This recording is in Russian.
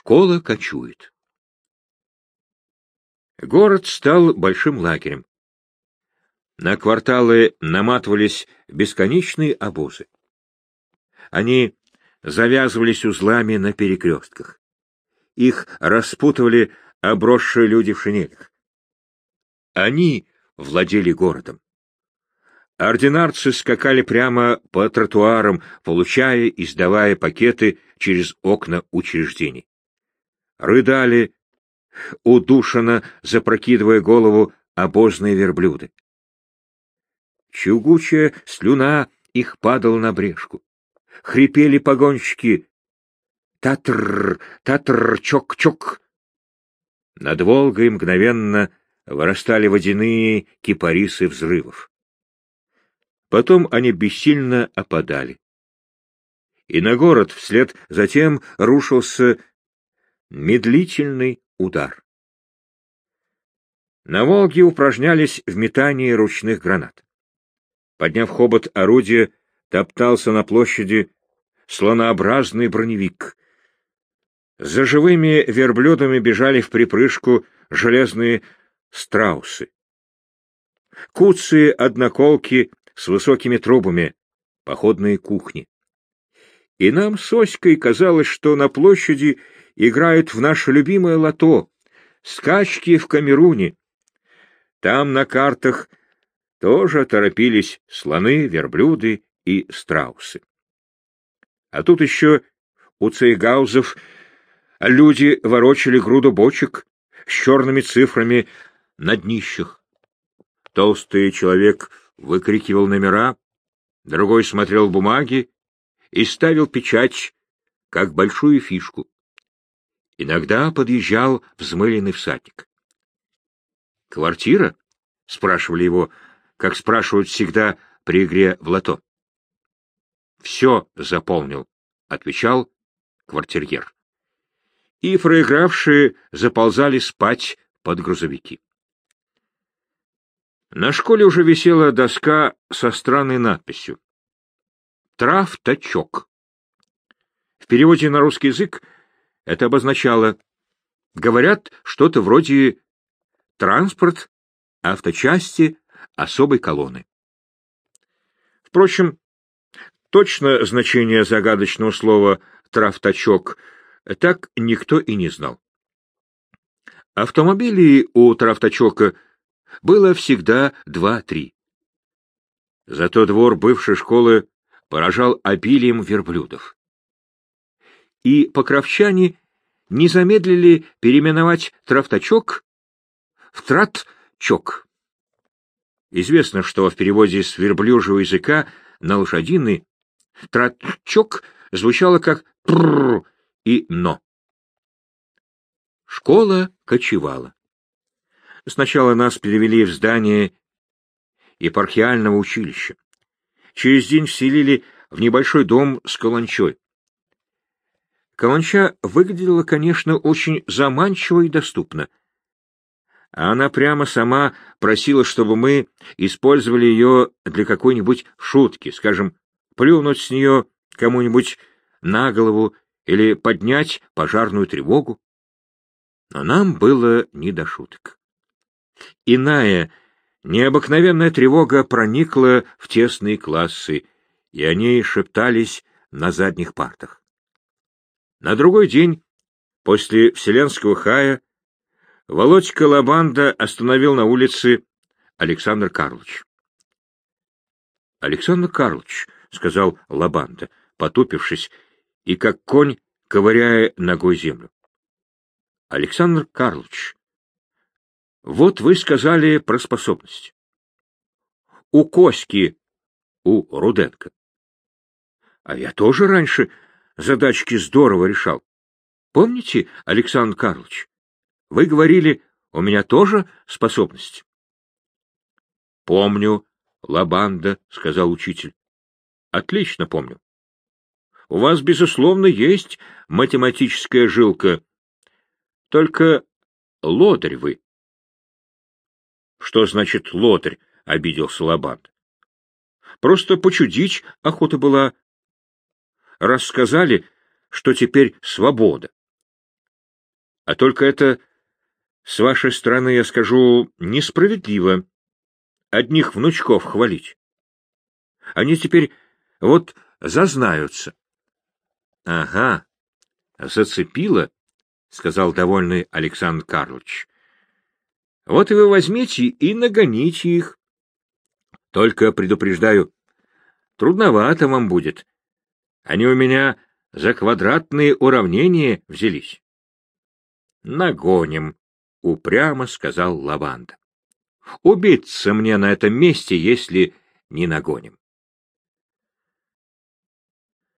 Школа кочует. Город стал большим лагерем. На кварталы наматывались бесконечные обозы. Они завязывались узлами на перекрестках. Их распутывали обросшие люди в шинелях. Они владели городом. Ординарцы скакали прямо по тротуарам, получая и сдавая пакеты через окна учреждений. Рыдали, удушенно запрокидывая голову обозные верблюды. Чугучая слюна их падала на брешку. Хрипели погонщики. Татр, татр, чок-чок. Над Волгой мгновенно вырастали водяные кипарисы взрывов. Потом они бессильно опадали. И на город вслед затем рушился медлительный удар. На Волге упражнялись в метании ручных гранат. Подняв хобот орудия, топтался на площади слонообразный броневик. За живыми верблюдами бежали в припрыжку железные страусы. Куцые одноколки с высокими трубами, походные кухни. И нам с Оськой казалось, что на площади играют в наше любимое лото, скачки в Камеруне. Там на картах тоже торопились слоны, верблюды и страусы. А тут еще у цейгаузов люди ворочали груду бочек с черными цифрами на днищах. Толстый человек выкрикивал номера, другой смотрел бумаги и ставил печать, как большую фишку. Иногда подъезжал взмыленный всадник. «Квартира?» — спрашивали его, как спрашивают всегда при игре в лото. «Все заполнил», — отвечал квартирьер. И проигравшие заползали спать под грузовики. На школе уже висела доска со странной надписью «Трав-тачок». В переводе на русский язык это обозначало «говорят что-то вроде транспорт, авточасти, особой колонны». Впрочем, точно значение загадочного слова «травтачок» так никто и не знал. Автомобилей у травтачока было всегда два-три. Зато двор бывшей школы поражал обилием верблюдов и покровчане не замедлили переименовать травтачок в тратчок. Известно, что в переводе с верблюжьего языка на лошадиный тратчок звучало как «прррр» и «но». Школа кочевала. Сначала нас перевели в здание епархиального училища. Через день вселили в небольшой дом с каланчой. Каланча выглядела, конечно, очень заманчиво и доступно. Она прямо сама просила, чтобы мы использовали ее для какой-нибудь шутки, скажем, плюнуть с нее кому-нибудь на голову или поднять пожарную тревогу. Но нам было не до шуток. Иная, необыкновенная тревога проникла в тесные классы, и они шептались на задних партах. На другой день, после Вселенского хая, Володька Лабанда остановил на улице Александр Карлович. — Александр Карлович, — сказал Лабанда, потупившись, и как конь, ковыряя ногой землю. — Александр Карлович, вот вы сказали про способность. У Коськи, у Руденко. А я тоже раньше задачки здорово решал. Помните, Александр Карлович, вы говорили, у меня тоже способность? — Помню, Лабанда, — сказал учитель. — Отлично помню. У вас, безусловно, есть математическая жилка. Только лодырь вы. — Что значит лодырь? — обиделся Лабанд. — Просто почудить охота была рассказали, что теперь свобода. А только это, с вашей стороны, я скажу, несправедливо одних внучков хвалить. Они теперь вот зазнаются. — Ага, зацепило, — сказал довольный Александр Карлович. — Вот и вы возьмите и нагоните их. Только предупреждаю, трудновато вам будет. Они у меня за квадратные уравнения взялись. — Нагоним, — упрямо сказал Лаванда. — Убиться мне на этом месте, если не нагоним.